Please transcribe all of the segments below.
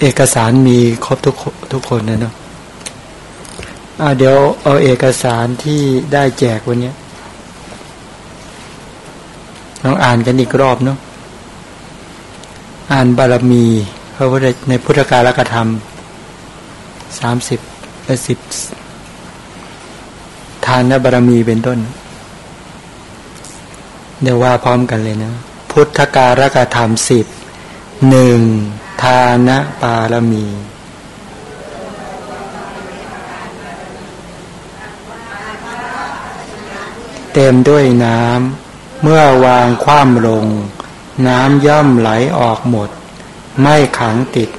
เอกสารมีครบทุกทุกคนนะเนาะเดี๋ยวเอาเอกสารที่ได้แจกวันนี้ลองอ่านกันอีกรอบเนาะอ่านบารมีพระพุทธในพุทธกาลกธรรมสามสิบและสิบทานบารมีเป็นต้น เดี๋ยวว่าพร้อมกันเลยนะ พุทธการกธรรมสิบหนึ่ง ทานปารมี เต็มด้วยน้ำเมื่อวางคว่ำลง น้ำย่อมไหลออกหมด ไม่ขังติด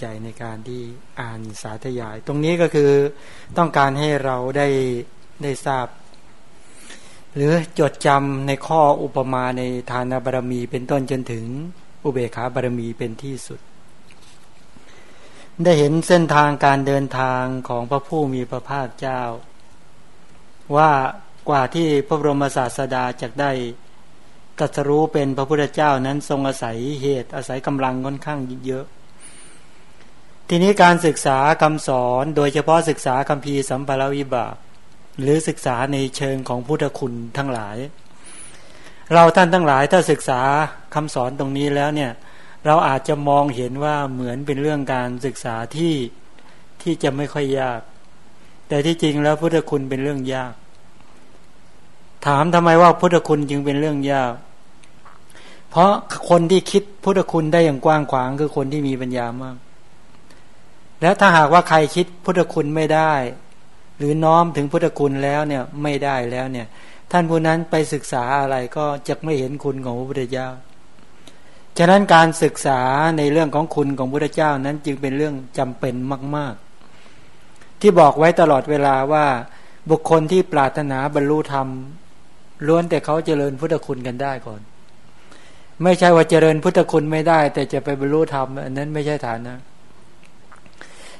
ใจในการที่อ่านสาธยาย ตรงนี้ก็คือต้องการให้เราได้ได้ทราบ หรือจดจำในข้ออุปมาในทานบารมี เป็นต้นจนถึงอุเบกขาบารมีเป็นที่สุด ได้เห็นเส้นทางการเดินทางของพระผู้มีพระภาคเจ้า ว่ากว่าที่พระบรมศาสดาจะได้ตรัสรู้เป็นพระพุทธเจ้านั้นทรงอาศัยเหตุอาศัยกำลังค่อนข้างเยอะ ทีนี้การศึกษาคำสอนโดยเฉพาะศึกษาคำพีสัมภารวิบาก หรือศึกษาในเชิงของพุทธคุณทั้งหลาย เราท่านทั้งหลายถ้าศึกษาคำสอนตรงนี้แล้วเนี่ยเราอาจจะมองเห็นว่าเหมือนเป็นเรื่องการศึกษาที่ที่จะไม่ค่อยยาก แต่ที่จริงแล้วพุทธคุณเป็นเรื่องยาก ถามทำไมว่าพุทธคุณจึงเป็นเรื่องยาก เพราะคนที่คิดพุทธคุณได้อย่างกว้างขวางคือคนที่มีปัญญามาก และถ้าหากว่าใครคิดพุทธคุณไม่ได้ หรือน้อมถึงพุทธคุณแล้วเนี่ยไม่ได้แล้วเนี่ย ท่านผู้นั้นไปศึกษาอะไรก็จะไม่เห็นคุณของพระพุทธเจ้าฉะนั้นการศึกษาในเรื่องของคุณของพระพุทธเจ้านั้นจึงเป็นเรื่องจำเป็นมาก ๆ ที่บอกไว้ตลอดเวลาว่าบุคคลที่ปรารถนาบรรลุธรรมล้วนแต่เขาเจริญพุทธคุณกันได้ก่อน ไม่ใช่ว่าเจริญพุทธคุณไม่ได้ แต่จะไปบรรลุธรรมอันนั้นไม่ใช่ฐานนะ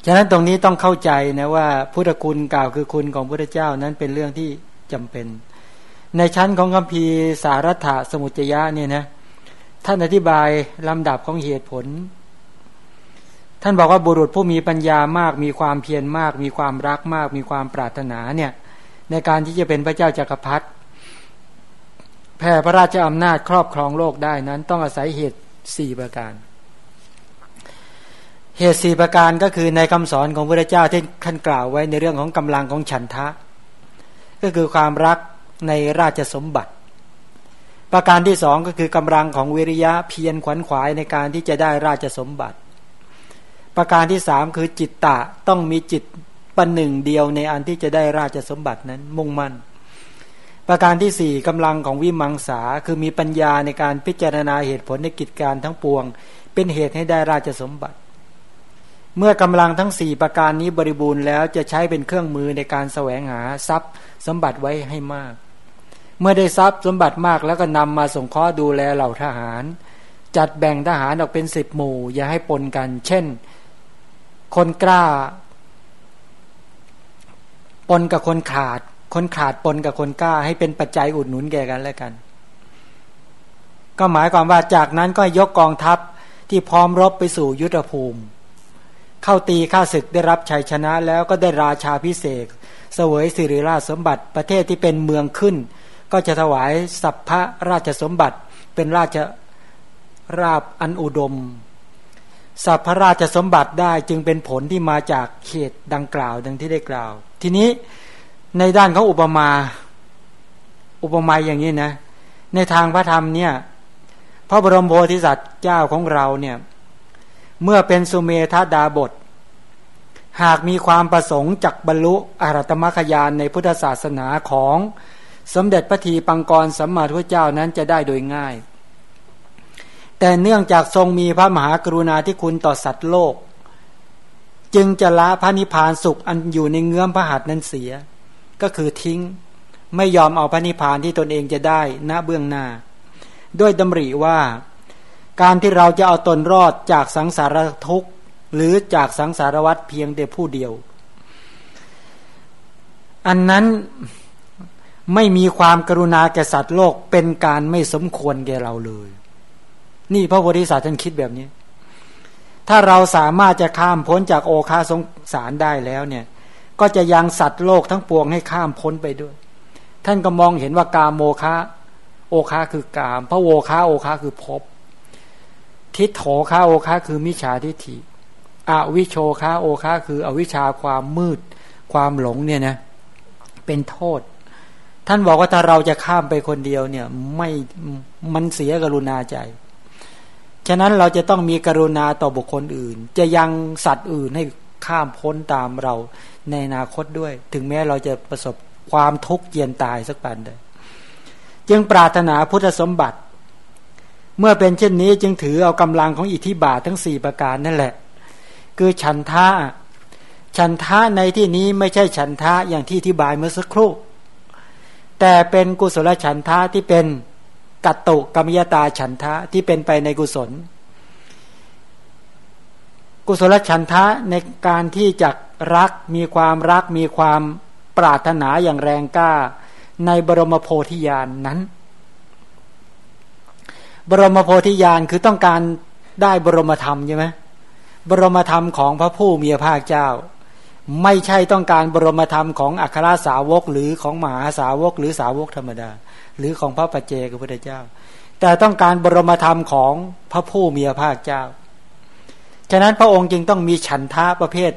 ฉะนั้นตรงนี้ต้องเข้าใจนะว่าพุทธคุณกล่าวคือคุณของพระเจ้านั้นเป็นเรื่องที่จำเป็น ในชั้นของคัมภีร์สารัถสมุจยะเนี่ยนะท่านอธิบายลำดับของเหตุผล ท่านบอกว่าบุรุษผู้มีปัญญามาก มีความเพียรมาก มีความรักมาก มีความปรารถนาเนี่ยในการที่จะเป็นพระเจ้าจากักรพรรดิแผ่พระราชอำนาจครอบครองโลกได้นั้น ต้องอาศัยเหตุสี่ประการ เหตุสี่ประการก็คือในคำสอนของพระเจ้าที่ท่านกล่าวไว้ในเรื่องของกำลังของฉันทะ ก็คือความรักในราชสมบัติ ประการที่สองก็คือกำลังของวิริยะเพียรขวัญขวายในการที่จะได้ราชสมบัติ ประการที่สามคือจิตตะต้องมีจิตปันหนึ่งเดียวในอันที่จะได้ราชสมบัตินั้นมุ่งมั่น ประการที่สี่กำลังของวิมังสาคือมีปัญญาในการพิจารณาเหตุผลในกิจการทั้งปวง เป็นเหตุให้ได้ราชสมบัติ เมื่อกำลังทั้งสี่ประการนี้บริบูรณ์แล้วจะใช้เป็นเครื่องมือในการแสวงหาทรัพย์สมบัติไว้ให้มาก เมื่อได้ทรัพย์สมบัติมากแล้วก็นำมาส่งข้อดูแลเหล่าทหาร จัดแบ่งทหารออกเป็นสิบหมู่ อย่าให้ปนกัน เช่น คนกล้า ปนกับคนขาด คนขาดปนกับคนกล้า ให้เป็นปัจจัยอุดหนุนแก่กันและกัน ก็หมายความว่าจากนั้นก็ยกกองทัพที่พร้อมรบไปสู่ยุทธภูมิ เข้าตีข้าศึกได้รับชัยชนะแล้วก็ได้ราชาพิเศษเสวยสิริราชสมบัติประเทศที่เป็นเมืองขึ้น ก็จะถวายสัพพระราชสมบัติเป็นราชราบอันอุดม สัพพระราชสมบัติได้จึงเป็นผลที่มาจากเขตดังกล่าวดังที่ได้กล่าว ทีนี้ในด้านของอุปมาอุปมาอย่างนี้นะ ในทางพระธรรมเนี่ย พระบรมโพธิสัตว์เจ้าของเราเนี่ย เมื่อเป็นสุเมธาดาบท หากมีความประสงค์จักบรรลุอรตมคยานในพุทธศาสนาของสมเด็จพระทีปังกรสัมมาทุเจ้านั้นจะได้โดยง่าย แต่เนื่องจากทรงมีพระมหากรุณาธิคุณต่อสัตว์โลก จึงจะละพระนิพพานสุขอันอยู่ในเงื้อมพระหัตถ์นั้นเสีย ก็คือทิ้งไม่ยอมเอาพระนิพพานที่ตนเองจะได้ณเบื้องหน้า ด้วยดำริว่า การที่เราจะเอาตนรอดจากสังสารทุกข์หรือจากสังสารวัฏเพียงแต่ผู้เดียว อันนั้นไม่มีความกรุณาแก่สัตว์โลกเป็นการไม่สมควรแก่เราเลย นี่พระโพธิสัตว์ท่านคิดแบบนี้ ถ้าเราสามารถจะข้ามพ้นจากโอคาสงสารได้แล้วเนี่ย ก็จะยังสัตว์โลกทั้งปวงให้ข้ามพ้นไปด้วย ท่านก็มองเห็นว่ากามโมคะ โอคาคือกาม พระโอคาโอคาคือภพ ทิฏโถคาโอคาคือมิจฉาทิฏฐิอวิโชคาโอคาคืออวิชชาความมืด ความหลงเนี่ยนะเป็นโทษ ท่านบอกว่าถ้าเราจะข้ามไปคนเดียวเนี่ยไม่มันเสียกรุณาใจ ฉะนั้นเราจะต้องมีกรุณาต่อบุคคลอื่น จะยังสัตว์อื่นให้ข้ามพ้นตามเราในอนาคตด้วย ถึงแม้เราจะประสบความทุกข์เยียนตายสักปันใดจึงปรารถนาพุทธสมบัติ เมื่อเป็นเช่นนี้จึงถือเอากำลังของอิทธิบาททั้งสี่ประการนั่นแหละ คือฉันทะฉันทะในที่นี้ไม่ใช่ฉันทะอย่างที่อธิบายเมื่อสักครู่แต่เป็นกุศลฉันทะที่เป็นกัตตุกรรมยตาฉันทะที่เป็นไปในกุศล กุศลฉันทะในการที่จะรักมีความรักมีความปรารถนาอย่างแรงกล้า ในบรมโพธิญาณนนั้น บรมโพธิญาณคือต้องการได้บรมธรรมใช่ไหมบรมธรรมของพระผู้มีพระภาคเจ้า ไม่ใช่ต้องการบรมธรรมของอัครสาวกหรือของมหาสาวกหรือสาวกธรรมดา หรือของพระปัจเจกพระพุทธเจ้า แต่ต้องการบรมธรรมของพระผู้มีพระภาคเจ้า ฉะนั้นพระองค์จึงต้องมีฉันทะประเภท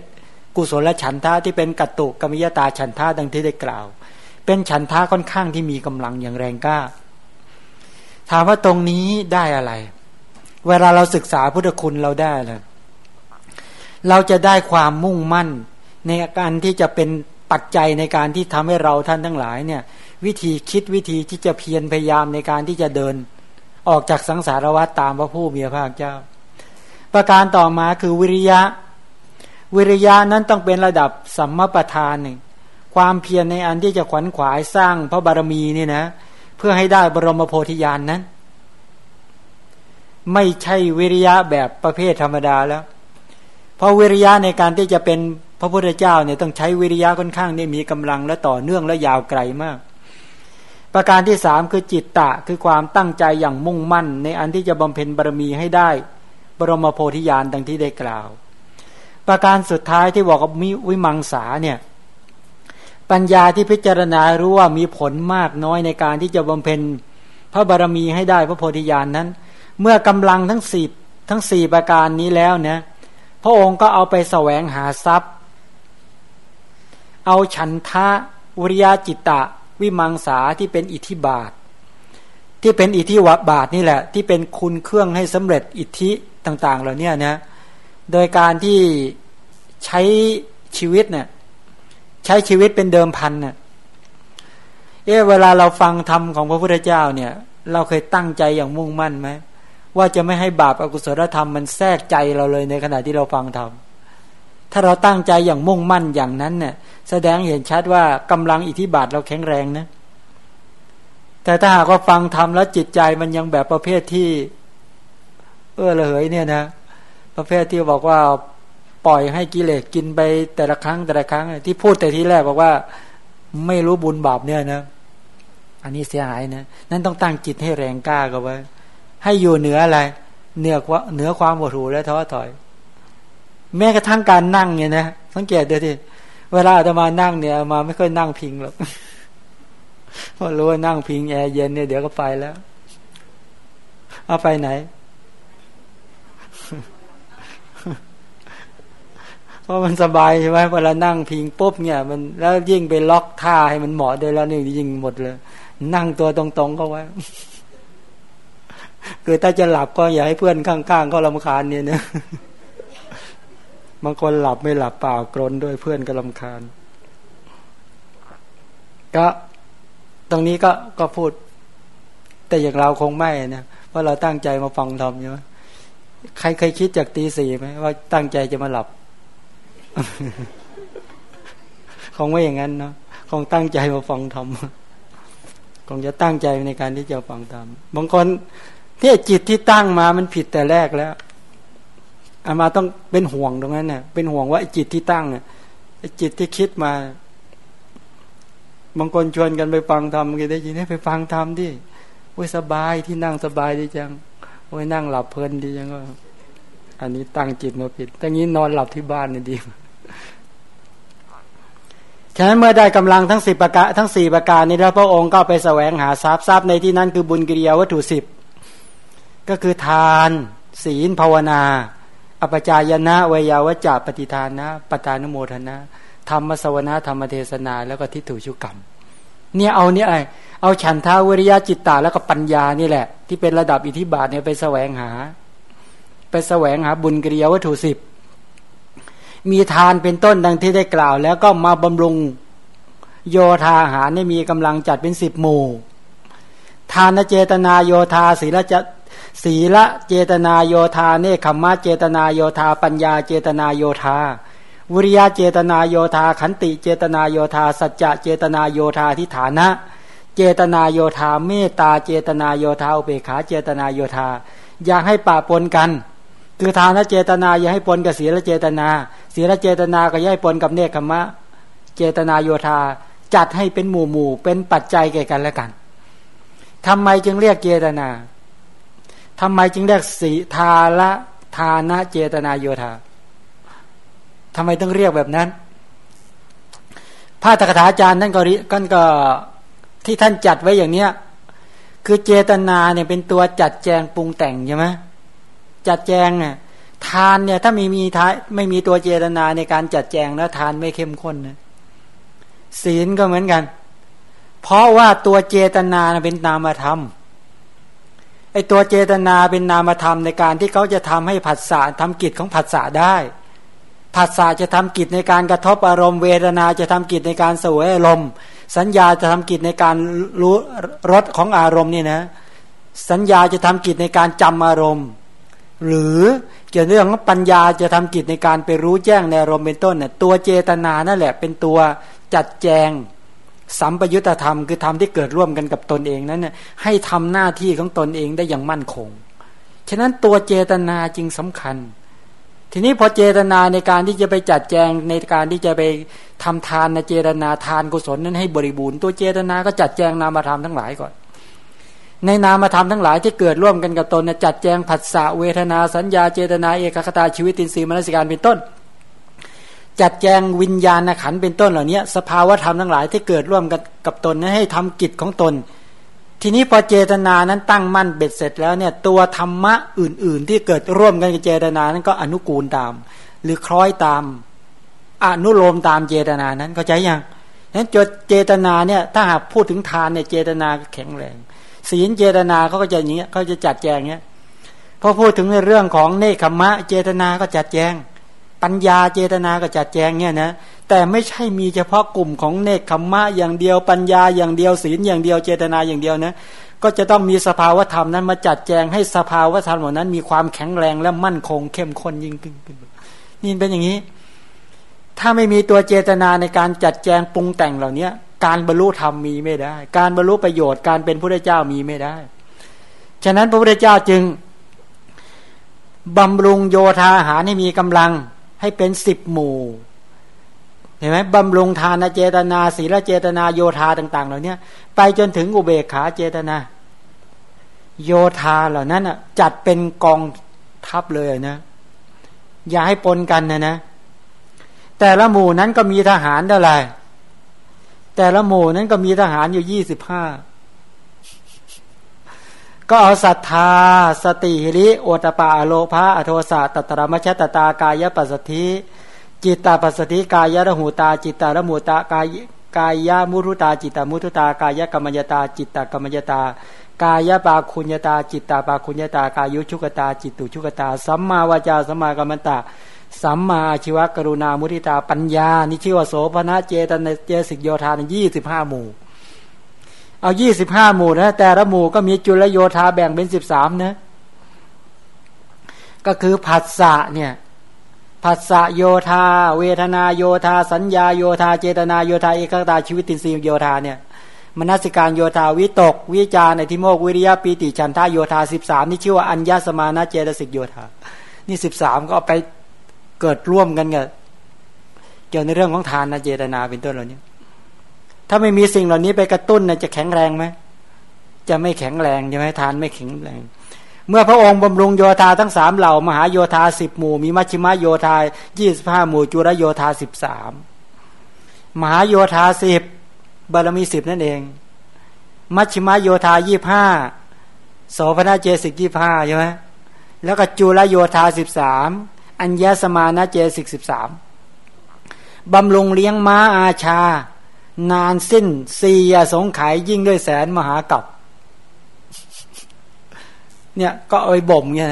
กุศลฉันทะที่เป็นกัตตุกรรมยตาฉันทะดังที่ได้กล่าว เป็นฉันทะค่อนข้างที่มีกำลังอย่างแรงกล้า ถามว่าตรงนี้ได้อะไร เวลาเราศึกษาพุทธคุณเราได้เลยเราจะได้ความมุ่งมั่น ในการที่จะเป็นปัจจัยในการที่ทำให้เราท่านทั้งหลายเนี่ย วิธีคิดวิธีที่จะเพียรพยายามในการที่จะเดิน ออกจากสังสารวัฏตามพระผู้มีพระภาคเจ้า ประการต่อมาคือวิริยะ วิริยะนั้นต้องเป็นระดับสัมมาประธานหนึ่งความเพียรในอันที่จะขวัญขวายสร้างพระบารมีนี่นะ พื่อให้ได้บรมโพธิญาณนนั้น ไม่ใช่วิริยะแบบประเภทธรรมดาแล้ว เพราะวิริยะในการที่จะเป็นพระพุทธเจ้าเนี่ยต้องใช้วิริยะค่อนข้างนี่มีกำลังและต่อเนื่องและยาวไกลมาก ประการที่สามคือจิตตะคือความตั้งใจอย่างมุ่งมั่น ในอันที่จะบำเพ็ญบารมีให้ได้ บรมโพธิญาณดังที่ได้กล่าว ประการสุดท้ายที่บอกว่ามีวิมังสาเนี่ย ปัญญาที่พิจารณารู้ว่ามีผลมากน้อยในการที่จะบำเพ็ญพระบารมีให้ได้พระโพธิญาณนนั้น เมื่อกำลังทั้งสี่ทั้งสี่ประการนี้แล้วเนี่ยพระองค์ก็เอาไปแสวงหาทรัพย์ เอาฉันทะวิริยาจิตตะ วิมังสาที่เป็นอิทธิบาท ที่เป็นอิทธิวบาทนี่แหละ ที่เป็นคุณเครื่องให้สำเร็จอิทธิต่าง ๆ เหล่านี้นะโดยการที่ใช้ชีวิตเนี่ย ช้ชีวิตเป็นเดิมพันเนี่ยเอ๊เวลาเราฟังธรรมของพระพุทธเจ้าเนี่ย เราเคยตั้งใจอย่างมุ่งมั่นไหมว่าจะไม่ให้บาปอากุศลธรรมมันแทรกใจเราเลยในขณะที่เราฟังธรรมถ้าเราตั้งใจอย่างมุ่งมั่นอย่างนั้นเนี่ยแสดงเห็นชัดว่ากำลังอิทธิบาทเราแข็งแรงนะแต่ถ้าหากว่าฟังธรรมแล้วจิตใจมันยังแบบประเภทที่ เออระเหยเนี่ยนะ ประเภทที่บอกว่า ปล่อยให้กิเลสกินไปแต่ละครั้งแต่ละครั้ง ที่พูดแต่ทีแรกบอกว่า ไม่รู้บุญบาปเนี่ยนะ อันนี้เสียหายนะนั่นต้องตั้งจิตให้แรงกล้ากันไว้ให้อยู่เหนืออะไรเหนือเหนือความหดหู่และท้อถอย แม้กระทั่งการนั่งเนี่ยนะสังเกตดูทีเวลาจะมานั่งเนี่ยมาไม่ค่อยนั่งพิงหรอกเพราะรู้ว่านั่งพิงแอร์เย็นเนี่ยเดี๋ยวก็ไปแล้ว เอาไปไหน ราะมันสบายใช่ไหมเวลานั่งพิงปุ๊บเนี่ย มันแล้วยิ่งไปล็อกท่าให้มันเหมาะด้วยแล้วนี่ยิ่งหมดเลย นั่งตัวตรงๆก็ไว้คือถ้าจะหลับก็อย่าให้เพื่อนข้างๆเขาลำคาญเนี่ยนะบางคนหลับไม่หลับเปล่ากรนด้วยเพื่อนก็ลำคาญ ก็ตรงนี้ก็ก็พูด แต่อย่างเราคงไม่นะเพราะเราตั้งใจมาฟังธรรมใช่ไหมใครเคยคิดจากตีสี่ไหมว่าตั้งใจจะมาหลับ คงไม่อย่างนั้นเนาะคงตั้งใจมาฟังธรรมคงจะตั้งใจในการที่จะฟังธรรมบางคนที่จิตที่ตั้งมามันผิดแต่แรกแล้วอามาต้องเป็นห่วงตรงนั้นเนี่ยเป็นห่วงว่าจิตที่ตั้งเนี่ยจิตที่คิดมา บางคนชวนกันไปฟังธรรมกันได้ยินให้ไปฟังธรรมดิโอ้ยสบายที่นั่งสบายดีจังโอ้ยนั่งหลับเพลินดีจังก็ อันนี้ตั้งจิตมาผิดแต่งี้นอนหลับที่บ้านนี่ดี ฉะนั้นเมื่อได้กำลังทั้งสิบประการทั้งสี่ประการนี้แล้วพระองค์ก็ไปแสวงหาทรัพย์ทรัพย์ในที่นั้นคือบุญกิริยาวัตถุสิบก็คือทาน ศีลภาวนา อปจายนะเวยาวจาปฏิทานนะปตานุโมทนะ ธรรมสวนาธรรมเทศนา แล้วก็ทิฏฐุชุกรรม เนี่ยเอาเนี่ยไอเอาฉันทาวิริยะจิตตาแล้วก็ปัญญานี่แหละ ที่เป็นระดับอิทธิบาทเนี่ยไปแสวงหา ไปแสวงหาบุญกิริยาวัตถุสิบ มีทานเป็นต้นดังที่ได้กล่าว แล้วก็มาบำรุงโยธาหารนี่มีกำลังจัดเป็นสิบหมู่ ทานเจตนาโยธาศีลจะศีละเจตนาโยธาเนคขมะเจตนาโยธา ปัญญาเจตนาโยธาวิริยะเจตนาโยธาขันติเจตนาโยธา สัจจะเจตนาโยธาทิฐานะ เจตนาโยธาเมตตาเจตนาโยธาอุเบขาเจตนาโยธา อย่าให้ปะปนกัน คือทานเจตนาอย่าให้ปนกับศีลเจตนาศีลเจตนาก็อย่าให้ปนกับเนคขมะ เจตนาโยธาจัดให้เป็นหมู่หมู่เป็นปัจจัยแก่กันและกันทำไมจึงเรียกเจตนาทำไมจึงเรียกสีทาละทานะเจตนาโยธาทำไมต้องเรียกแบบนั้นพระตถาจารย์ท่านก็ก็ก็ที่ท่านจัดไว้อย่างเนี้ยคือเจตนาเนี่ยเป็นตัวจัดแจงปรุงแต่งใช่ไหม จัดแจงเนี่ยทานเนี่ยถ้าไม่มีท้ายไม่มีตัวเจตนาในการจัดแจงแล้วทานไม่เข้มข้นนะศีลก็เหมือนกัน เพราะว่าตัวเจตนาเป็นนามธรรมไอตัวเจตนาเป็นนามธรรมในการที่เขาจะทำให้ผัสสะทำกิจของผัสสะได้ผัสสะจะทำกิจในการกระทบอารมณ์เวทนาจะทำกิจในการสวยอารมณ์ สัญญาจะทำกิจในการรู้รสของอารมณ์นี่นะ สัญญาจะทำกิจในการจำอารมณ์ หรือเกี่ยวเรื่องของปัญญาจะทำกิจในการไปรู้แจ้งในอารมณ์เป็นต้นเนี่ยตัวเจตนานั่นแหละ เป็นตัวจัดแจงสัมปยุตธรรมคือธรรมที่เกิดร่วมกันกับตนเองนั้นเนี่ยให้ทำหน้าที่ของตนเองได้อย่างมั่นคง ฉะนั้นตัวเจตนาจึงสำคัญ ทีนี้พอเจตนาในการที่จะไปจัดแจงในการที่จะไปทำทานในเจตนาทานกุศลนั้นให้บริบูรณ์ตัวเจตนาก็จัดแจงนามธรรมทั้งหลายก่อน ในนามธรรมทั้งหลายที่เกิดร่วมกันกับตนจัดแจงผัสสะเวทนาสัญญาเจตนาเอกคตาชีวิตินทรีย์มนสิการเป็นต้น จัดแจงวิญญาณขันเป็นต้นเหล่านี้สภาวะธรรมทั้งหลายที่เกิดร่วมกันกับตนนั้นให้ทำกิจของตน ทีนี้พอเจตนานั้นตั้งมั่นเบ็ดเสร็จแล้วเนี่ยตัวธรรมะอื่น ๆ ที่เกิดร่วมกันกับเจตนานั้นก็อนุกูลตาม หรือคล้อยตามอนุโลมตามเจตนานั้นเข้าใจยังนั้นจดเจตนาเนี่ยถ้าหากพูดถึงทานเนี่ยเจตนาแข็งแรง ศีลเจตนาเขาก็จะอย่างเงี้ยเขาจะจัดแจงเงี้ยพอพูดถึงในเรื่องของเนคขมะ เจตนาก็จัดแจง ปัญญาเจตนาก็จัดแจงเนี่ยนะแต่ไม่ใช่มีเฉพาะกลุ่มของเนคขมมะอย่างเดียวปัญญาอย่างเดียวศีลอย่างเดียวเจตนาอย่างเดียวนะก็จะต้องมีสภาวธรรมนั้นมาจัดแจงให้สภาวธรรมเหล่านั้น มีความแข็งแรงและมั่นคงเข้มข้นยิ่งขึ้นนี่เป็นอย่างนี้ ถ้าไม่มีตัวเจตนาในการจัดแจงปรุงแต่งเหล่านี้ การบรรลุธรรมมีไม่ได้ การบรรลุประโยชน์การเป็นพระเจ้ามีไม่ได้ ฉะนั้นพระพุทธเจ้าจึงบำรุงโยธาหารให้มีกำลังให้เป็นสิบหมู่เห็นไหมบำรุงทานเจตนาศีลเจตนาโยธาต่าง ๆ เหล่านี้ไปจนถึงอุเบกขาเจตนา โยธาเหล่านั้นอะ จัดเป็นกองทัพเลยนะ อย่าให้ปนกันนะนะ แต่ละหมู่นั้นก็มีทหารเท่าไหร่ แต่ละหมู่นั้นก็มีทหารอยู่ยี่สิบห้าก็เอาศรัทธา สติหิริโอตปาโลภะอโทสะตัตระมชตตากายปัสสธิ จิตตาปัสสธิกายระหูตา จิตตาระหูตากายกายามุรุตา จิตตามุทุตากายกรรมยตา จิตตกรรมยตากายปาคุญญตา จิตตาปาคุญญตากายุชุกตา จิตตุชุกตาสัมมาวาจาสัมมากรรมตา สัมมาชีวกรุณามุทิตาปัญญานี่ชื่อว่าโสภณะเจตนเจสิกโยธานยี่สิบห้าหมู่ เอายี่สิบห้าหมู่นะแต่ละหมู่ก็มีจุลโยธาแบ่งเป็นสิบสามนะ ก็คือผัสสะเนี่ยผัสสะโยธา เวทนาโยธา สัญญาโยธา เจตนาโยธาเอกตาชีวิตินทรีย์โยธาเนี่ยมนสิการโยธาวิตก วิจารในทิโมกวิริยะปีติฉันทาโยธาสิบสามนี่ชื่อว่าอัญญาสมานะเจตสิกโยธา นี่สิบสามก็ไป เกิดร่วมกันกับเกี่ยวในเรื่องของทานนะเจตนาเป็นต้นเหล่านี้ถ้าไม่มีสิ่งเหล่านี้ไปกระตุ้นจะแข็งแรงไหมจะไม่แข็งแรงใช่ไหมทานไม่แข็งแรง เมื่อพระองค์บำรุงโยธาทั้งสามเหล่ามหาโยธาสิบหมู่ มีมัชชิมะโยธายี่สิบห้าหมู่ จุรโยธาสิบสามมหาโยธาสิบบารมีสิบนั่นเอง มัชชิมะโยธายี่ห้าโสภณเจสิกยี่ห้าใช่ไหมแล้วก็จุลโยธาสิบสาม อัญญสมาณเจสิกสิบสามบำรุงเลี้ยงม้าอาชา นานสิ้นสี่สงไขยยิ่งด้วยแสนมหากับ เนี่ยก็เอาไปบ่มเนี่ย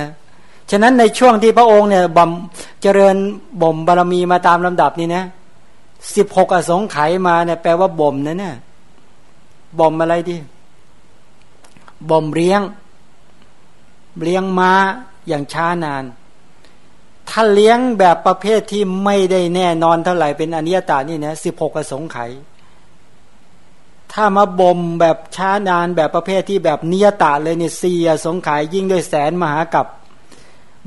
ฉะนั้นในช่วงที่พระองค์เนี่ยบ่มเจริญบ่มบารมีมาตามลำดับนี่นะสิบหกอสงไขยมาเนี่ยแปลว่าบ่มนะเนี่ยบ่มอะไรดีบ่มเลี้ยง เลี้ยงม้าอย่างช้านาน ถ้าเลี้ยงแบบประเภทที่ไม่ได้แน่นอนเท่าไหร่เป็นอนิยตานี่นะสิบหกสงไข ถ้ามาบ่มแบบช้านานแบบประเภทที่แบบนิยตาเลยเนี่ยเสียสงไขยยิ่งด้วยแสนมหากับ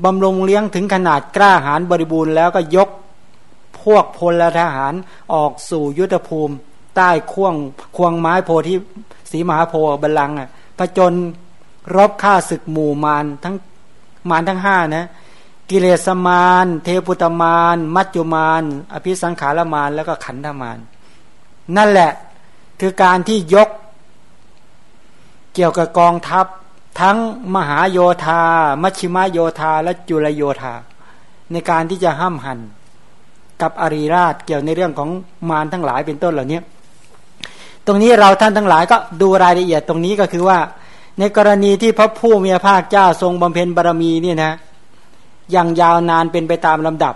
บำรุงเลี้ยงถึงขนาดกล้าหาญบริบูรณ์แล้วก็ยกพวกพลทหารออกสู่ยุทธภูมิ ใต้ข่วงควงไม้โพธิสีมหาโพบาลังอะผจญรบฆ่าศึกหมู่มารทั้งมารทั้งห้านะ กิเลสมารเทพุตมารมัจจุมารอภิสังขารมารแล้วก็ขันธมารนั่นแหละคือการที่ยก เกี่ยวกับกองทัพ ทั้งมหาโยธา มัชชิมาโยธา และจุลโยธา ในการที่จะห้ามหันกับอริราชเกี่ยวในเรื่องของมารทั้งหลายเป็นต้นเหล่านี้ตรงนี้เราท่านทั้งหลายก็ดูรายละเอียดตรงนี้ก็คือว่า ในกรณีที่พระผู้มีพระภาคเจ้าทรงบำเพ็ญบารมีเนี่ยนะ อย่างยาวนานเป็นไปตามลำดับ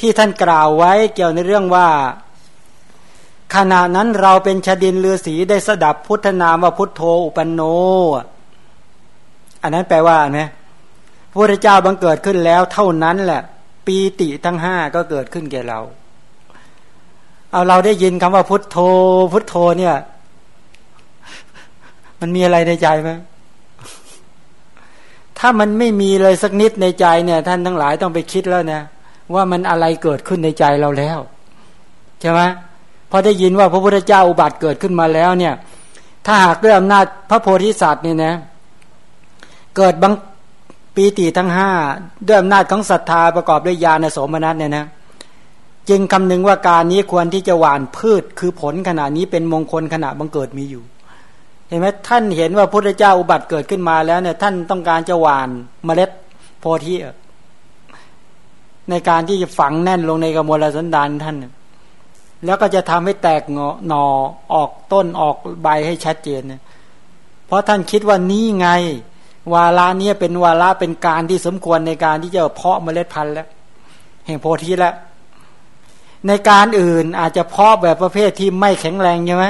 ที่ท่านกล่าวไว้เกี่ยวในเรื่องว่า ขณะนั้นเราเป็นชดินเลือสีได้สดับพุทธนามว่าพุทโธอุปันโน อันนั้นแปลว่าไงพระพุทธเจ้าบังเกิดขึ้นแล้ว เท่านั้นแหละ ปีติทั้งห้าก็เกิดขึ้นแก่เรา เอาเราได้ยินคำว่าพุทโธ พุทโธเนี่ย มันมีอะไรในใจไหม ถ้ามันไม่มีเลยสักนิดในใจเนี่ย ท่านทั้งหลายต้องไปคิดแล้วนะว่ามันอะไรเกิดขึ้นในใจเราแล้วใช่ไหมพอได้ยินว่าพระพุทธเจ้าอุบัติเกิดขึ้นมาแล้วเนี่ย ถ้าหากด้วยอำนาจพระโพธิสัตว์เนี่ยนะ เกิดบังปีติทั้งห้าด้วยอำนาจของศรัทธาประกอบด้วยญาณโสมนัสเนี่ยนะจึงคำนึงว่าการนี้ควรที่จะหว่านพืชคือผลขณะนี้เป็นมงคลขณะบังเกิดมีอยู่ เห็นไหมท่านเห็นว่าพระพุทธเจ้าอุบัติเกิดขึ้นมาแล้วเนี่ย ท่านต้องการจะหวานเมล็ดโพธิในการที่จะฝังแน่นลงในกมลสันดานท่าน แล้วก็จะทำให้แตกงอหนอออกต้นออกใบให้ชัดเจนเนี่ยเพราะท่านคิดว่านี่ไง วาระนี้เป็นวาระเป็นการที่สมควรในการที่จะเพาะเมล็ดพันธุ์แล้วแห่งโพธิแล้วในการอื่นอาจจะเพาะแบบประเภทที่ไม่แข็งแรงใช่ไหม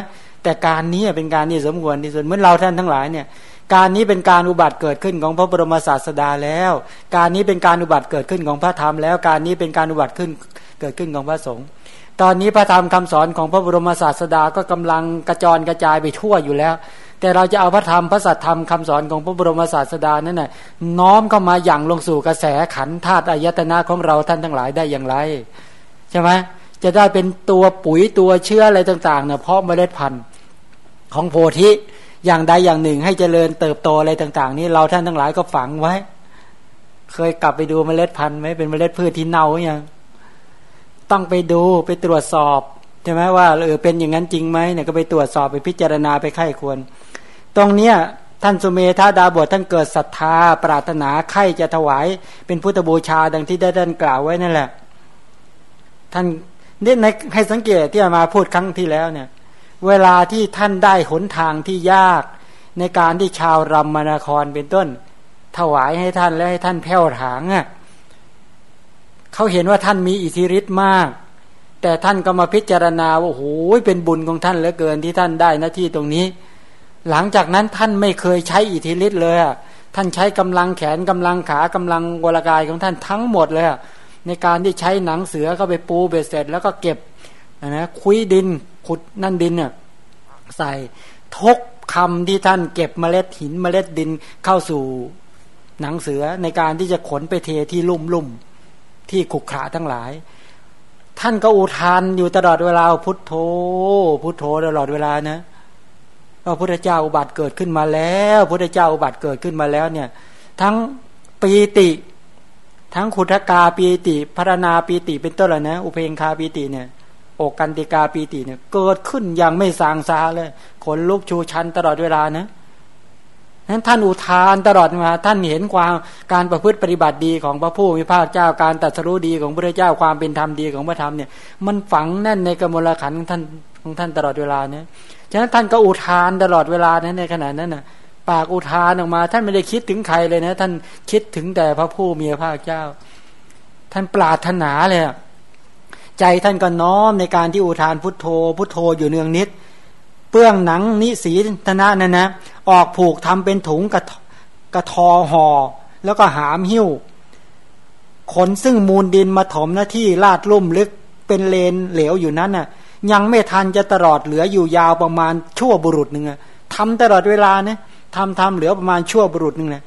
แต่การนี้เป็นการที่สมควรที่สุดเหมือนเราท่านทั้งหลายเนี่ย การนี้เป็นการอุบัติเกิดขึ้นของพระบรมศาสดาแล้ว การนี้เป็นการอุบัติเกิดขึ้นของพระธรรมแล้ว การนี้เป็นการอุบัติขึ้นเกิดขึ้นของพระสงฆ์ตอนนี้พระธรรมคำสอนของพระบรมศาสดาก็กำลังกระจรกระจายไปทั่วอยู่แล้ว แต่เราจะเอาพระธรรมพระสัทธรรมคำสอนของพระบรมศาสดานั่นน่ะน้อมเข้ามาอย่างลงสู่กระแสขันธาตุอายตนะของเราท่านทั้งหลายได้อย่างไรใช่ไหมจะได้เป็นตัวปุ๋ยตัวเชื้ออะไรต่างๆเนี่ยเพราะเมล็ดพันธุ์ ของโพธิอย่างใดอย่างหนึ่งให้เจริญเติบโตอะไรต่าง ๆ นี้เราท่านทั้งหลายก็ฝังไว้ เคยกลับไปดูเมล็ดพันธุ์ไหมเป็นเมล็ดพืชที่เน่าอย่างต้องไปดูไปตรวจสอบใช่ไหมว่าเออเป็นอย่างนั้นจริงไหมเนี่ยก็ไปตรวจสอบไปพิจารณาไปไข้ควร ตรงเนี้ยท่านสุเมธาดาบทท่านเกิดศรัทธา ปรารถนาไข่จะถวาย เป็นพุทธบูชาดังที่ได้ท่านกล่าวไว้นั่นแหละ ท่านเนี่ยในให้สังเกตที่มาพูดครั้งที่แล้วเนี่ย เวลาที่ท่านได้หนทางที่ยาก ในการที่ชาวรัมมนาครเป็นต้น ถวายให้ท่านและให้ท่านแผ่วถางอะเขาเห็นว่าท่านมีอิทธิฤทธิ์มาก แต่ท่านก็มาพิจารณาว่าโอ้โหเป็นบุญของท่านเหลือเกินที่ท่านได้หน้าที่ตรงนี้ หลังจากนั้นท่านไม่เคยใช้อิทธิฤทธิ์เลยท่านใช้กำลังแขนกำลังขากำลังวรกายของท่านทั้งหมดเลยในการที่ใช้หนังเสือเข้าไปปูเบ็ดเสร็จ แล้วก็เก็บ นะคุยดินขุดนั่นดินเนี่ยใส่ทกคำที่ท่านเก็บเมล็ดหินเมล็ดดินเข้าสู่หนังเสือในการที่จะขนไปเทที่ลุ่มลุ่มที่ขุขระทั้งหลาย ท่านก็อุทานอยู่ตลอดเวลาพุทโธ พุทโธตลอดเวลานะว่าพุทธเจ้าอุบัติเกิดขึ้นมาแล้วพุทธเจ้าอุบัติเกิดขึ้นมาแล้วเนี่ย ทั้งปีติ ทั้งขุทกาปีติพารณาปีติเป็นต้นเลยนะ อุเพงคาปีติเนี่ย อกกันติกาปีติเนี่ย เกิดขึ้นอย่างไม่สางซาเลยขนลุกชูชันตลอดเวลานะนั้นท่านอุทานตลอดมา ท่านเห็นความการประพฤติปฏิบัติดีของพระผู้มีพระเจ้าการตัดสู้ดีของพระเจ้าความเป็นธรรมดีของพระธรรมเนี่ย มันฝังแน่นในกมลขันของท่านของท่านตลอดเวลาเนี่ยฉะนั้นท่านก็อุทานตลอดเวลานั้นในขณะนั้นน่ะปากอุทานออกมา ท่านไม่ได้คิดถึงใครเลยนะ ท่านคิดถึงแต่พระผู้มีพระเจ้า ท่านปรารถนาเลย ใจท่านก็น้อมในการที่อุทานพุทโธ พุทโธอยู่เนืองนิด เปื้องหนังนิสีธนะนั่นนะ ออกผูกทำเป็นถุงกระกระทอหอ่อแล้วก็หามหิ้ว ขนซึ่งมูลดินมาถมหน้าที่ลาดลุ่มลึกเป็นเลนเหลวอยู่นั้นน่ะ ยังไม่ทันจะตลอดเหลืออยู่ยาวประมาณชั่วบุรุษหนึ่งอะทำตลอดเวลาเนี่ยทำทำเหลือประมาณชั่วบุรุษหนึ่งเนี่ย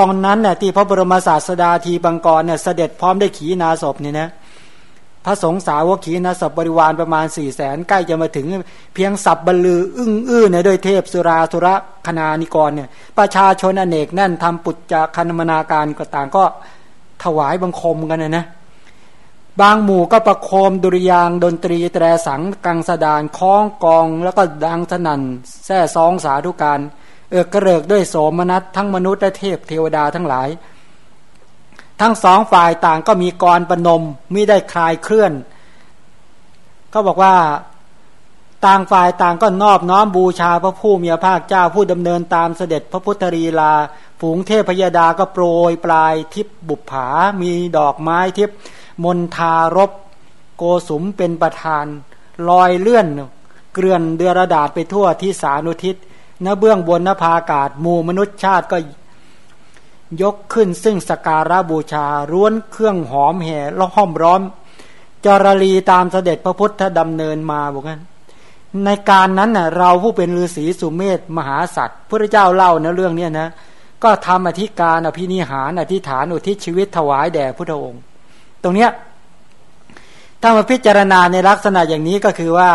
ตอนนั้นเนี่ยที่พระบรมศาสดาทีบังกรเนี่ยเสด็จพร้อมได้ขีนาศพเนี่ยนะ พระสงฆ์สาวกขีนาศพบริวารประมาณสี่แสนใกล้จะมาถึงเพียงสับบรรลือ อึ้งอื้อเนี่ยโดยเทพสุราสุระคณานิกรเนี่ยประชาชนอเนกแน่นทำปุจจคันมนาการก็ต่างก็ถวายบังคมกันนะนะบางหมู่ก็ประโคมดุริยางดนตรีแตรสังกังสดานคล้องกอง แล้วก็ดังสนั่นแซ่ซองสาธุการ เอกระเริกด้วยโสมนัสทั้งมนุษย์และเทพเทวดาทั้งหลาย ทั้งสองฝ่ายต่างก็มีกรปนมมิได้คลายเคลื่อนก็บอกว่าต่างฝ่ายต่างก็นอบน้อมบูชาพระผู้มีพระภาคเจ้าผู้ดำเนินตามเสด็จพระพุทธรีลา ฝูงเทพพยดาก็โปรยปลายทิพบุปผา มีดอกไม้ทิพมนทารบโกสุมเป็นประธาน ลอยเลื่อน เกลื่อนเดือระดาษไปทั่วที่สานุทิศณเบื้องบนนภาอากาศหมู่มนุษยชาติก็ ยกขึ้นซึ่งสการะบูชาร้วนเครื่องหอมแห่ละห้อมร้อม จรลีตามเสด็จพระพุทธดำเนินมาบอกกันในการนั้นน่ะเราผู้เป็นฤาษีสุเมธมหาสัตว์พระเจ้าเล่านะเรื่องเนี้ยนะ ก็ทำอธิการอภินิหารอธิฐานอุทิศชีวิตถวายแด่พุทธองค์ ตรงเนี้ยถ้ามาพิจารณาในลักษณะอย่างนี้ก็คือว่า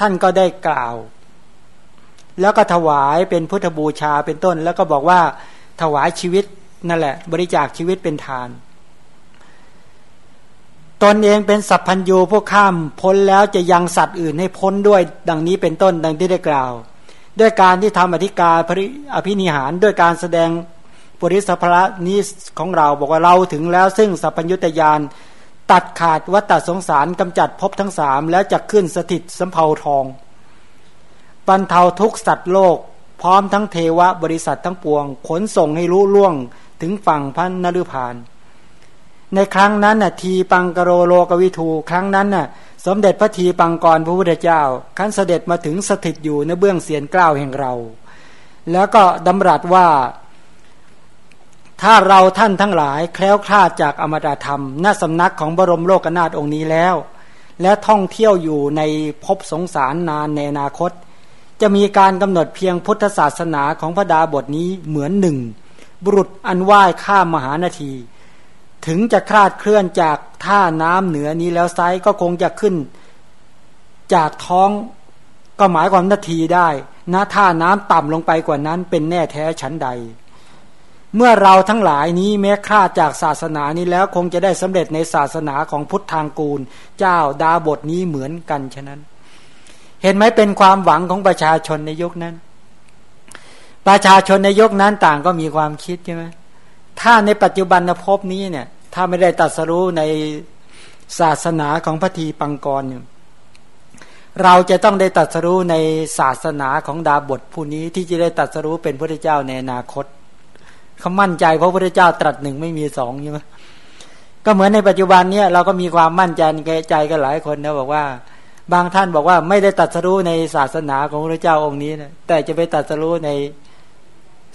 ท่านก็ได้กล่าว แล้วก็ถวายเป็นพุทธบูชาเป็นต้น แล้วก็บอกว่าถวายชีวิต นั่นแหละ บริจาคชีวิตเป็นทาน ตนเองเป็นสัพพัญญูผู้ข้ามพ้นแล้วจะยังสัตว์อื่นให้พ้นด้วยดังนี้เป็นต้นดังที่ได้กล่าว ด้วยการที่ทำอธิการอภินิหารด้วยการแสดงปริสภระนี้ของเราบอกว่าเราถึงแล้วซึ่งสัพพัญญุตยานตัดขาดวัตตสงสารกำจัดภพทั้งสามแล้วจะขึ้นสถิตสำเพาทองบรรเทาทุกสัตว์โลก พร้อมทั้งเทวะบริษัททั้งปวง ขนส่งให้รู้ล่วง ถึงฝั่งพันนฤพานในครั้งนั้นน่ะทีปังกโรโลกวิทูครั้งนั้นน่ะ สมเด็จพระทีปังกรพระพุทธเจ้าขั้นเสด็จมาถึงสถิตอยู่ในเบื้องเสียนกล้าวแห่งเรา แล้วก็ดำรัสว่า ถ้าเราท่านทั้งหลายแคล้วคลาดจากอมตะธรรมณสำนักของบรมโลกนาถองค์นี้แล้ว และท่องเที่ยวอยู่ในภพสงสารนานในอนาคต จะมีการกำหนดเพียงพุทธศาสนาของพระดาบทนี้เหมือนหนึ่ง บุรุษอันว่ายข้ามมหานาที ถึงจะคลาดเคลื่อนจากท่าน้ำเหนือนี้แล้วไซก็คงจะขึ้น จากท้องก็หมายความนาทีได้นะท่าน้ำต่ำลงไปกว่านั้นเป็นแน่แท้ชั้นใด เมื่อเราทั้งหลายนี้แม้คลาดจากศาสนานี้แล้วคงจะได้สำเร็จในศาสนาของพุทธทางกูล เจ้าดาบทนี้เหมือนกันฉะนั้น เห็นไหมเป็นความหวังของประชาชนในยุคนั้น ประชาชนในยุคนั้นต่างก็มีความคิดใช่ไหมถ้าในปัจจุบันภพนี้เนี่ย ถ้าไม่ได้ตัดสรู้ในศาสนาของพระทีปังกรเนี่ยเราจะต้องได้ตัดสรู้ในศาสนาของดาบทผู้นี้ที่จะได้ตัดสรู้เป็นพระเจ้าในอนาคตเขามั่นใจเพราะพระเจ้าตรัสหนึ่งไม่มีสองใช่ไหมก็เหมือนในปัจจุบันเนี่ยเราก็มีความมั่นใจใจกันหลายคนนะบอกว่า บางท่านบอกว่าไม่ได้ตัดสรู้ในศาสนาของพระเจ้าองค์นี้นะแต่จะไปตัดสรู้ใน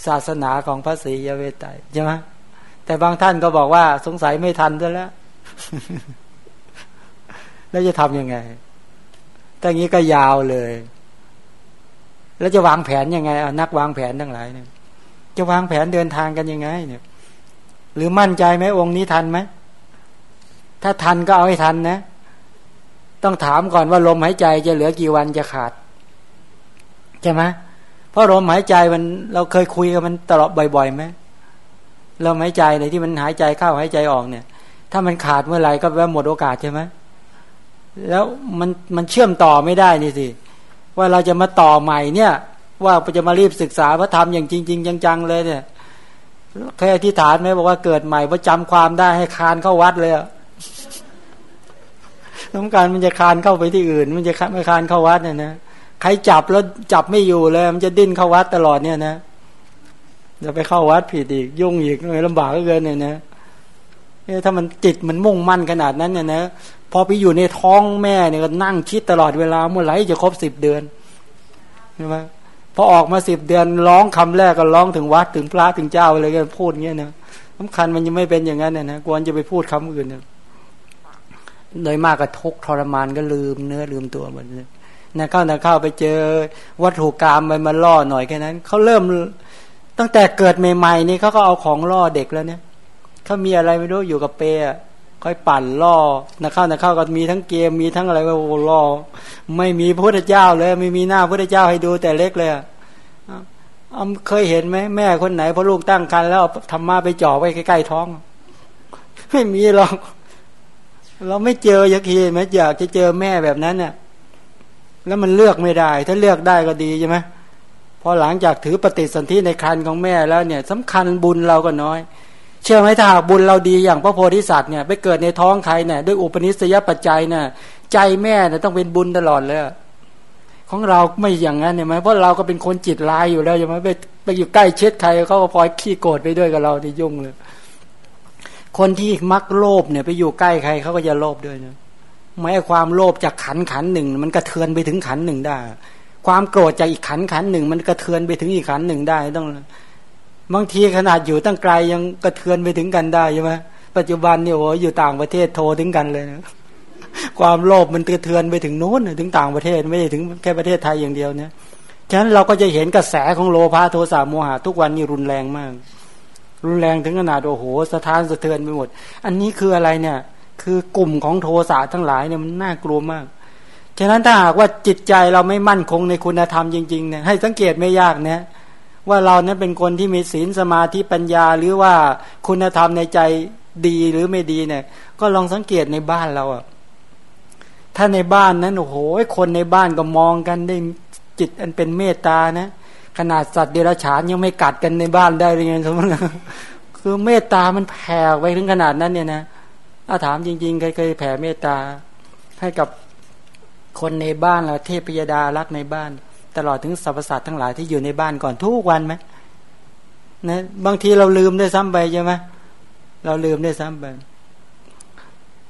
ศาสนาของพระศรียเวไตใช่ไหมแต่บางท่านก็บอกว่าสงสัยไม่ทันซะแล้ว แล้วจะทํำยังไงตั้งนี้ก็ยาวเลย แล้วจะวางแผนยังไงเอานักวางแผนทั้งหลายเนี่ย จะวางแผนเดินทางกันยังไง เนี่ย หรือมั่นใจไหมองค์นี้ทันไหมถ้าทันก็เอาให้ทันนะ ต้องถามก่อนว่าลมหายใจจะเหลือกี่วันจะขาด ใช่ไหม เพราะลมหายใจมันเราเคยคุยกับมันตลอดบ่อยๆไหมลมหายใจในที่มันหายใจเข้าหายใจออกเนี่ย ถ้ามันขาดเมื่อไหร่ก็แปลหมดโอกาสใช่ไหมแล้วมันมันเชื่อมต่อไม่ได้นี่สิว่าเราจะมาต่อใหม่เนี่ย ว่าจะมารีบศึกษาพระธรรมอย่างจริง ๆ จังๆเลยเนี่ยเคยอธิษฐานไหมบอกว่าเกิดใหม่ว่าจำความได้ให้คานเข้าวัดเลยอะต้องการมันจะคานเข้าไปที่อื่น มันจะไม่คานเข้าวัดเนี่ยนะ ครจับแล้วจับไม่อยู่เลย มันจะดิ้นเข้าวัดตลอดเนี่ยนะจะไปเข้าวัดผิดอีกยุ่งอีกลำบากก็เกินเนี่ยนะเนี่ยถ้ามันจิตมันมุ่งมั่นขนาดนั้นเนี่ยนะพอไปอยู่ในท้องแม่เนี่ยก็นั่งคิดตลอดเวลาเมื่อไหร่จะครบสิบเดือนใช่ไหมพอออกมาสิบเดือนร้องคำแรกก็ร้องถึงวัดถึงพระถึงเจ้าอะไรกันพูดเงี้ยนะสำคัญมันยังไม่เป็นอย่างนั้นเนะนะกวนจะไปพูดคำอื่นเนะโดยมากก็ทุกทรมานก็ลืมเนื้อลืมตัวหมดเลย นะเข้านะเข้าไปเจอวัตถุกรรมไปมาล่อหน่อยแค่นั้นเขาเริ่มตั้งแต่เกิดใหม่ๆนี่เขาก็เอาของล่อเด็กแล้วเนี่ยเขามีอะไรไม่รู้อยู่กับเปย์ค่อยปั่นล่อนะเข้านะเข้าก็มีทั้งเกมมีทั้งอะไรว่าโอ้ล่อไม่มีพระพุทธเจ้าเลย ไม่มีหน้าพระพุทธเจ้าให้ดูแต่เล็กเลยอะเคยเห็นไหมแม่คนไหนพอลูกตั้งครรภ์แล้วทำมาไปจ่อไว้ใกล้ๆท้อง ไม่มีหรอกเราไม่เจอยักษ์ไหมอยากจะเจอแม่แบบนั้นเนี่ย แล้วมันเลือกไม่ได้ ถ้าเลือกได้ก็ดีใช่ไหมพอหลังจากถือปฏิสนธิในครันของแม่แล้วเนี่ยสำคัญบุญเราก็น้อย เชื่อไหมถ้าหากบุญเราดีอย่างพระโพธิสัตว์เนี่ยไปเกิดในท้องใครเนี่ยด้วยอุปนิสัยปัจจัยเนี่ยใจแม่เนี่ยต้องเป็นบุญตลอดเลยของเราไม่อย่างนั้นเนี่ยไหมเพราะเราก็เป็นคนจิตลายอยู่แล้วใช่ไหมไปไปอยู่ใกล้เช็ดใครเขาก็พลอยขี้โกรธไปด้วยกับเราที่ยุ่งเลย คนที่มักโลภเนี่ยไปอยู่ใกล้ใครเขาก็จะโลภด้วยนะ แม้ความโลภจากขันขันหนึ่ง มันกระเทือนไปถึงขันหนึ่งได้ ความโกรธจากอีกขันขันหนึ่ง มันกระเทือนไปถึงอีกขันหนึ่งได้ต้องบางทีขนาดอยู่ตั้งไกลยังกระเทือนไปถึงกันได้ใช่ไหมปัจจุบันเนี่ยโอ้อยู่ต่างประเทศโทรถึงกันเลยนะความโลภมันกระเทือนไปถึงโน้นถึงต่างประเทศไม่ได้ถึงแค่ประเทศไทยอย่างเดียวเนี่ยฉะนั้นเราก็จะเห็นกระแสของโลภะโทสะโมหะทุกวันนี้รุนแรงมาก รุนแรงถึงขนาดโอ้โหสะท้านสะเทือนไปหมด อันนี้คืออะไรเนี่ย คือกลุ่มของโทสะทั้งหลายเนี่ยมันน่ากลัวมากฉะนั้นถ้าหากว่าจิตใจเราไม่มั่นคงในคุณธรรมจริงๆเนี่ยให้สังเกตไม่ยากนะว่าเรานั้นเป็นคนที่มีศีลสมาธิปัญญา หรือว่าคุณธรรมในใจดีหรือไม่ดีเนี่ย ก็ลองสังเกตในบ้านเราอะถ้าในบ้านนั้นโอ้โหคนในบ้านก็มองกันได้จิตอันเป็นเมตตานะ ขนาดสัตว์เดรัจฉานยังไม่กัดกันในบ้านได้เลยไงสมมติคือเมตตามันแผ่ไปถึงขนาดนั้นเนี่ยนะ อาถามจริงๆเคยเคยแผ่เมตตาให้กับคนในบ้านเราเทพยดารักในบ้าน ตลอดถึงสรรพสัตว์ทั้งหลายที่อยู่ในบ้านก่อนทุกวันไหมนะบางทีเราลืมได้ซ้ำไปใช่ไหมเราลืมได้ซ้ำไป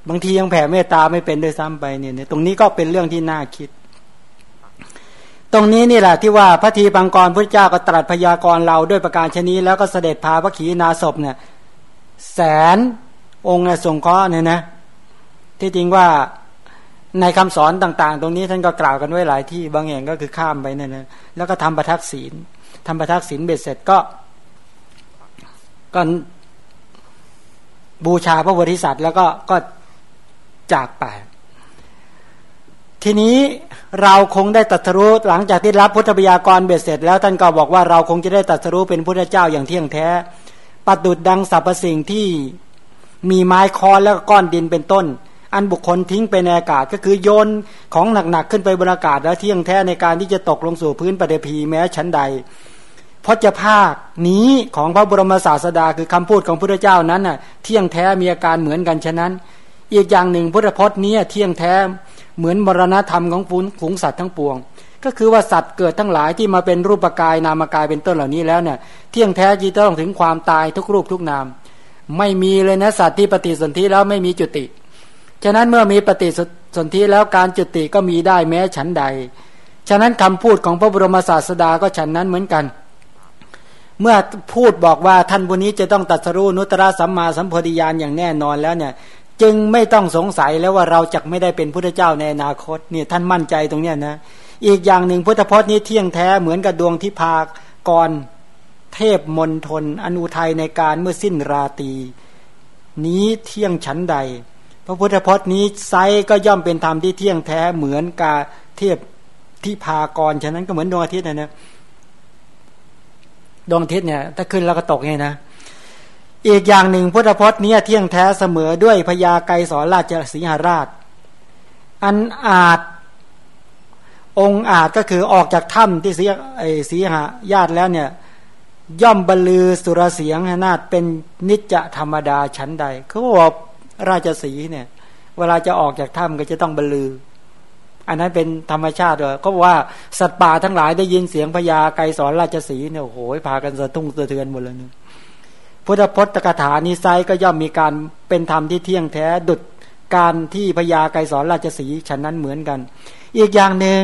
บางทียังแผ่เมตตาไม่เป็นด้วยซ้ำไปเนี่ยตรงนี้ก็เป็นเรื่องที่น่าคิด ตรงนี้นี่แหละที่ว่าพระทีปังกรพระเจ้าก็ตรัสพยากรณ์เราด้วยประการชนี้ แล้วก็เสด็จพาพระขีณาสพเนี่ย แสน องค์ทรงเคราะห์เนี่ยนะ ที่จริงว่าในคำสอนต่าง ๆ ตรงนี้ท่านก็กล่าวกันไว้หลายที่บางแห่งก็คือข้ามไปเนี่ยนะแล้วก็ทำประทักษิณทำประทักษิณเบ็ดเสร็จก็ก็บูชาพระบริสัทแล้วก็ก็จากไป ทีนี้เราคงได้ตัดรู้หลังจากที่รับพุทธบัญญากรเบ็ดเสร็จ แล้วท่านก็บอกว่าเราคงจะได้ตัดรู้เป็นพุทธเจ้าอย่างเที่ยงแท้ปัดดุดดังสรรพสิ่งที่ มีไม้คอแล้วก็ก้อนดินเป็นต้น อันบุคคลทิ้งไปในอากาศก็คือโยนของหนักๆขึ้นไปบนอากาศแล้วเที่ยงแท้ในการที่จะตกลงสู่พื้นปฏิพีแม้ชั้นใดเพราะจะภาคนี้ของพระบรมศาสดาคือคำพูดของพระเจ้านั้นน่ะเที่ยงแท้มีอาการเหมือนกันฉะนั้น อีกอย่างหนึ่งพุทธพจน์นี้เที่ยงแท้เหมือนมรณธรรมของฝูงฝูงสัตว์ทั้งปวง ก็คือว่าสัตว์เกิดทั้งหลายที่มาเป็นรูปกายนามกายเป็นต้นเหล่านี้แล้วเนี่ยเที่ยงแท้จีต้องถึงความตายทุกรูปทุกนาม ไม่มีเลยนะสัตว์ที่ปฏิสนธิแล้วไม่มีจุติ ฉะนั้นเมื่อมีปฏิสนธิแล้วการจุติก็มีได้แม้ฉันใด ฉะนั้นคำพูดของพระบรมศาสดาก็ฉันนั้นเหมือนกัน เมื่อพูดบอกว่าท่านบุนี้จะต้องตัดสรู้นุตตะสัมมาสัมโพธิญาณอย่างแน่นอนแล้วเนี่ย จึงไม่ต้องสงสัยแล้วว่าเราจะไม่ได้เป็นพุทธเจ้าในอนาคตเนี่ยท่านมั่นใจตรงเนี้ยนะ อีกอย่างหนึ่งพุทธพจน์นี้เที่ยงแท้เหมือนกับดวงที่พากร เทพมนทน อนุทัยในการเมื่อสิ้นราตี นี้เที่ยงชั้นใด พระพุทธพจน์นี้ไซก็ย่อมเป็นธรรมที่เที่ยงแท้เหมือนกาเทพที่พากรฉะนั้นก็เหมือนดวงอาทิตย์นะนะดวงอาทิตย์เนี่ย ถ้าขึ้นแล้วก็ตกไงนะอีกอย่างหนึ่งพุทธพจน์นี้เที่ยงแท้เสมอด้วยพญาไกสอนราชสีหราช อันอาจองค์อาจก็คือออกจากถ้ำที่สีไอสีหาญาตแล้วเนี่ย ย่อมบรรลือสุรเสียงนาฏเป็นนิจธรรมดาชั้นใดเขาบอกราชสีเนี่ย เวลาจะออกจากถ้ำก็จะต้องบรรลือ อันนั้นเป็นธรรมชาติเลยก็ว่าสัตว์ป่าทั้งหลายได้ยินเสียงพญาไกรสอนราชสีเนี่ยโอ้โหพากันสะทุ่งสะเทือนหมดเลยเนี่ยพุทธพจน์กถานิไซก็ย่อมมีการเป็นธรรมที่เที่ยงแท้ดุดการที่พญาไกรสอนราชสีฉันนั้นเหมือนกัน อีกอย่างหนึ่ง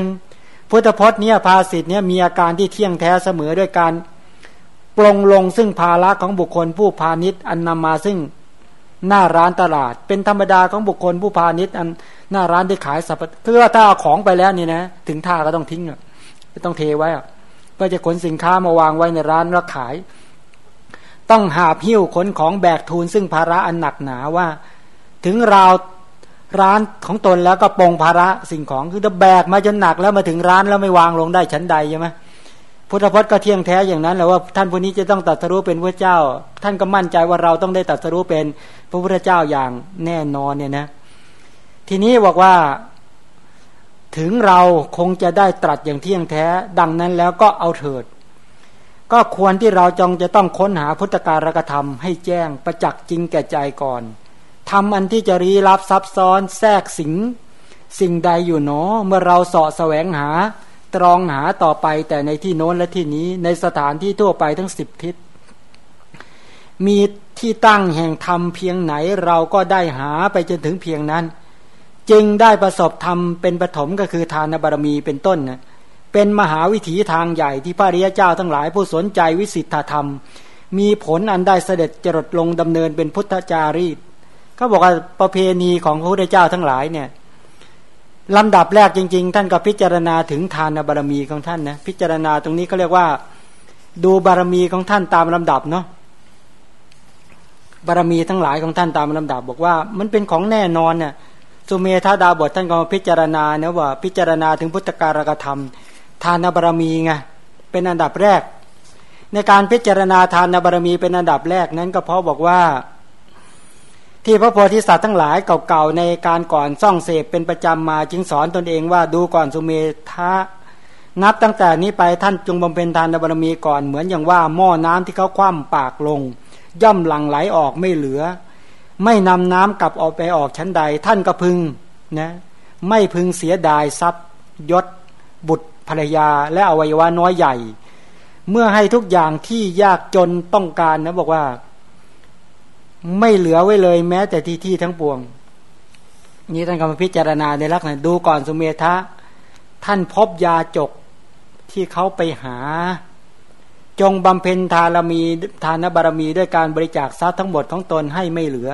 พุทธพจน์เนี่ยภาษิตเนี่ยมีอาการที่เที่ยงแท้เสมอด้วยการ ปรงลงซึ่งภาระของบุคคลผู้พาณิชย์อันนำมาซึ่งหน้าร้านตลาด เป็นธรรมดาของบุคคลผู้พาณิชย์อันหน้าร้านที่ขายสัพเพื่อถ้าเอาของไปแล้วนี่นะ ถึงท่าก็ต้องทิ้งอะต้องเทไว้อะเพื่อจะขนสินค้ามาวางไว้ในร้านแล้วขาย ต้องหาพิ้วขนของแบกทูลซึ่งภาระอันหนักหนาว่า ถึงราวร้านของตนแล้วก็ปองภาระสิ่งของคือจะแบกมาจนหนักแล้วมาถึงร้านแล้วไม่วางลงได้ชั้นใดใช่ไหม พุทธพจน์ก็เที่ยงแท้อย่างนั้นแหละว่าท่านผู้นี้จะต้องตัดสรู้เป็นพระเจ้า ท่านก็มั่นใจว่าเราต้องได้ตัดสรู้เป็นพระพุทธเจ้าอย่างแน่นอนเนี่ยนะ ทีนี้บอกว่าถึงเราคงจะได้ตรัสอย่างเที่ยงแท้ ดังนั้นแล้วก็เอาเถิด ก็ควรที่เราจงจะต้องค้นหาพุทธการกธรรมให้แจ้งประจักษ์จริงแก่ใจก่อนทำอันที่จะรีรับซับซ้อนแทรกสิง สิ่งใดอยู่หนอ เมื่อเราเสาะแสวงหา ตรองหาต่อไปแต่ในที่โน้นและที่นี้ในสถานที่ทั่วไปทั้งสิบทิศ มีที่ตั้งแห่งธรรมเพียงไหนเราก็ได้หาไปจนถึงเพียงนั้น จึงได้ประสบธรรมเป็นปฐมก็คือทานบารมีเป็นต้นนะเป็นมหาวิถีทางใหญ่ที่พระริยเจ้าทั้งหลายผู้สนใจวิสิทธธรรม มีผลอันได้เสด็จจรดลงดำเนินเป็นพุทธจารีตเขาบอกว่าประเพณีของพระพุทธเจ้าทั้งหลายเนี่ย ลำดับแรกจริง ๆ ท่านก็พิจารณาถึงทานบารมีของท่านนะพิจารณาตรงนี้เขาเรียกว่า ดูบารมีของท่านตามลำดับเนาะบารมีทั้งหลายของท่านตามลำดับ บอกว่า มันเป็นของแน่นอนเนี่ยสุเมธาดาบทท่านก็พิจารณาเนะว่า พิจารณาถึงพุทธการกธรรม ทานบารมีไงเป็นอันดับแรก ในการพิจารณาทานบารมีเป็นอันดับแรกนั้นก็เพราะบอกว่า ที่พระโพธิสัตว์ทั้งหลายเก่าๆในการก่อนซ่องเสพเป็นประจำมาจึงสอนตนเองว่าดูก่อนสุเมธะนับตั้งแต่นี้ไปท่านจงบำเพ็ญทานบารมีก่อนเหมือนอย่างว่าหม้อน้ำที่เขาคว่ำปากลง ย่อมหลั่งไหลออกไม่เหลือ ไม่นำน้ำกลับออกไปออกชั้นใด ท่านก็พึงนะไม่พึงเสียดายทรัพย์ ยศ บุตรภรรยา และอวัยวะน้อยใหญ่ เมื่อให้ทุกอย่างที่ยากจนต้องการนะบอกว่า ไม่เหลือไว้เลยแม้แต่ที่ที่ทั้งปวง นี้ท่านกำลังพิจารณาในลักษณะดูก่อนสุเมธะท่านพบยาจกที่เขาไปหา จงบำเพ็ญทานมีทานบารมีด้วยการบริจาคทรัพย์ทั้งหมดของตนให้ไม่เหลือ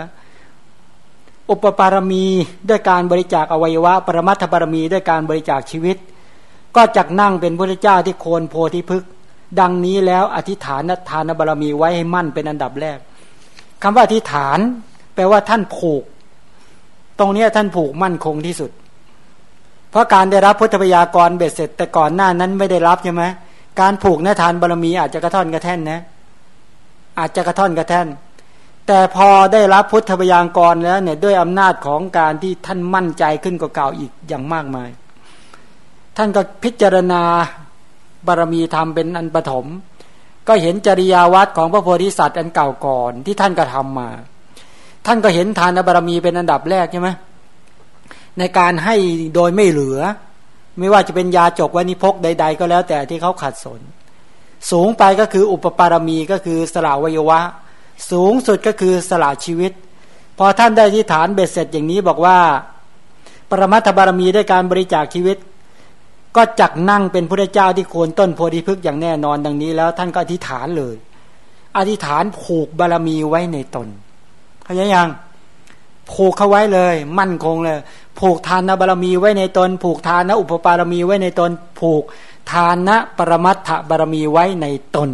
อุปปารมีด้วยการบริจาคอวัยวะ ปรมัตถบารมีด้วยการบริจาคชีวิต ก็จักนั่งเป็นพระเจ้าที่โคนโพธิพฤกดังนี้แล้วอธิษฐานทานบารมีไว้ให้มั่นเป็นอันดับแรก คำว่าอธิษฐาน แปลว่าท่านผูก ตรงนี้ท่านผูกมั่นคงที่สุด เพราะการได้รับพุทธพยากรเบ็ดเสร็จ แต่ก่อนหน้านั้นไม่ได้รับใช่ไหมการผูกนทานบารมีอาจจะกระท่อนกระแท่นนะ อาจจะกระท่อนกระแท่น แต่พอได้รับพุทธพยากรแล้วเนี่ยด้วยอำนาจของการที่ท่านมั่นใจขึ้นกว่าเก่าอีกอย่างมากมาย ท่านก็พิจารณาบารมีธรรมเป็นอันปฐม ก็เห็นจริยาวัดของพระโพธิสัตว์อันเก่าก่อนที่ท่านกระทามา ท่านก็เห็นทานบารมีเป็นอันดับแรกใช่ไหมในการให้โดยไม่เหลือ ไม่ว่าจะเป็นยาจกวันิพกใด ๆ ก็แล้วแต่ที่เขาขัดสน สูงไปก็คืออุปปารมีก็คือสละวิยวะ สูงสุดก็คือสละชีวิต พอท่านได้ที่ฐานเบ็ดเสร็จอย่างนี้บอกว่า ปรมัตถบารมีด้วยการบริจาคชีวิต ก็จักนั่งเป็นพระเจ้าที่โคนต้นโพธิพฤกษ์อย่างแน่นอนดังนี้แล้วท่านก็อธิษฐานเลย อธิษฐานผูกบารมีไว้ในตนเข้าใจยังผูกเขาไว้เลย มั่นคงเลย ผูกทานบารมีไว้ในตน ผูกทานอุปปารมีไว้ในตน ผูกทานะปรมัตถบารมีไว้ในตน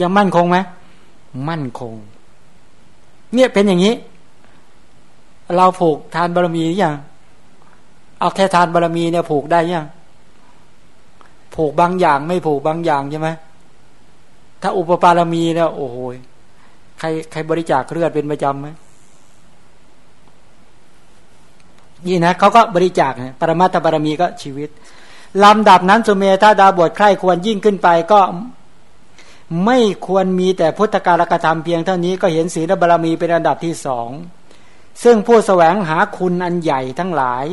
ยังมั่นคงไหมมั่นคง เนี่ยเป็นอย่างนี้ เราผูกทานบารมีหรือยังเอาแค่ทานบารมีเนี่ยผูกได้ยัง ผูกบางอย่างไม่ผูกบางอย่างใช่ไหมถ้าอุปปารมีเนี่ยโอ้โหใครใครบริจาคเลือดเป็นประจำไหมนี่นะเขาก็บริจาคนะปรมาตบารมีก็ชีวิตลำดับนั้นสุเมธาดาบทใครควรยิ่งขึ้นไปก็ไม่ควรมีแต่พุทธการกธรรมเพียงเท่านี้ก็เห็นศีลบารมีเป็นอันดับที่สอง ซึ่งผู้แสวงหาคุณอันใหญ่ทั้งหลาย